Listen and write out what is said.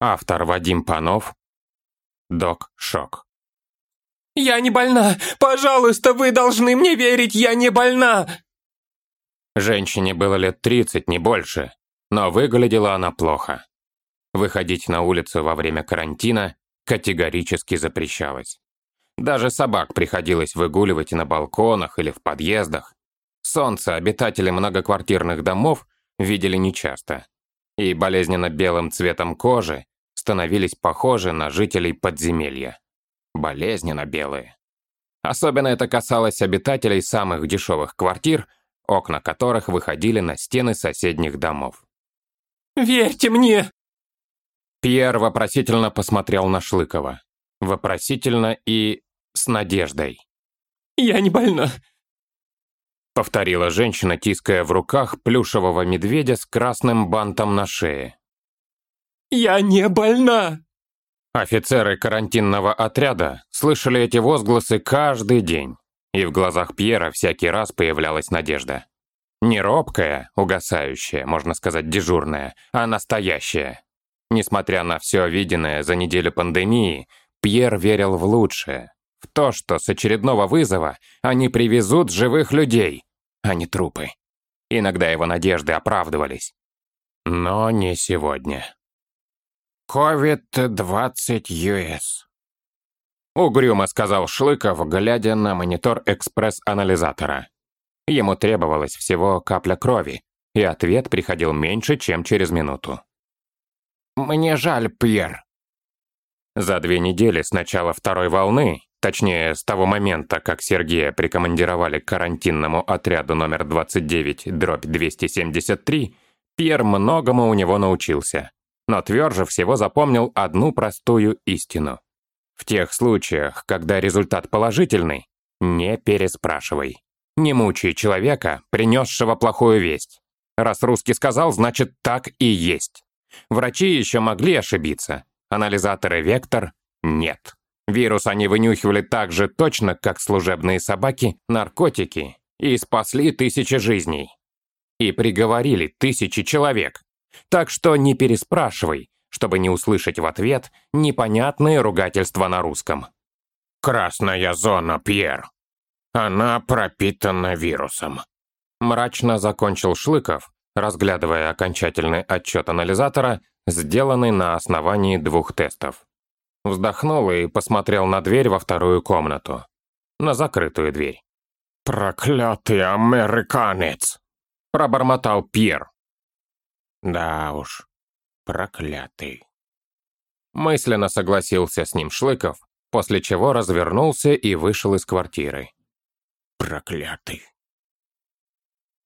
Автор Вадим Панов. Док Шок. «Я не больна! Пожалуйста, вы должны мне верить, я не больна!» Женщине было лет 30, не больше, но выглядела она плохо. Выходить на улицу во время карантина категорически запрещалось. Даже собак приходилось выгуливать на балконах или в подъездах. Солнце обитатели многоквартирных домов видели нечасто. И болезненно белым цветом кожи становились похожи на жителей подземелья. Болезненно белые. Особенно это касалось обитателей самых дешевых квартир, окна которых выходили на стены соседних домов. «Верьте мне!» Пьер вопросительно посмотрел на Шлыкова. Вопросительно и с надеждой. «Я не больна», — повторила женщина, тиская в руках плюшевого медведя с красным бантом на шее. «Я не больна!» Офицеры карантинного отряда слышали эти возгласы каждый день, и в глазах Пьера всякий раз появлялась надежда. Не робкая, угасающая, можно сказать, дежурная, а настоящая. Несмотря на все виденное за неделю пандемии, Пьер верил в лучшее, в то, что с очередного вызова они привезут живых людей, а не трупы. Иногда его надежды оправдывались. Но не сегодня. «Ковид-20 US», — угрюмо сказал Шлыков, глядя на монитор экспресс-анализатора. Ему требовалось всего капля крови, и ответ приходил меньше, чем через минуту. «Мне жаль, Пьер». За две недели с начала второй волны Точнее, с того момента, как Сергея прикомандировали к карантинному отряду номер 29, дробь 273, Пьер многому у него научился, но тверже всего запомнил одну простую истину. В тех случаях, когда результат положительный, не переспрашивай. Не мучай человека, принесшего плохую весть. Раз русский сказал, значит так и есть. Врачи еще могли ошибиться. Анализаторы «Вектор» — нет. Вирус они вынюхивали так же точно, как служебные собаки, наркотики, и спасли тысячи жизней. И приговорили тысячи человек. Так что не переспрашивай, чтобы не услышать в ответ непонятные ругательства на русском. «Красная зона, Пьер. Она пропитана вирусом», — мрачно закончил Шлыков, разглядывая окончательный отчет анализатора, сделанный на основании двух тестов. Вздохнул и посмотрел на дверь во вторую комнату. На закрытую дверь. «Проклятый американец!» Пробормотал Пьер. «Да уж, проклятый». Мысленно согласился с ним Шлыков, после чего развернулся и вышел из квартиры. «Проклятый».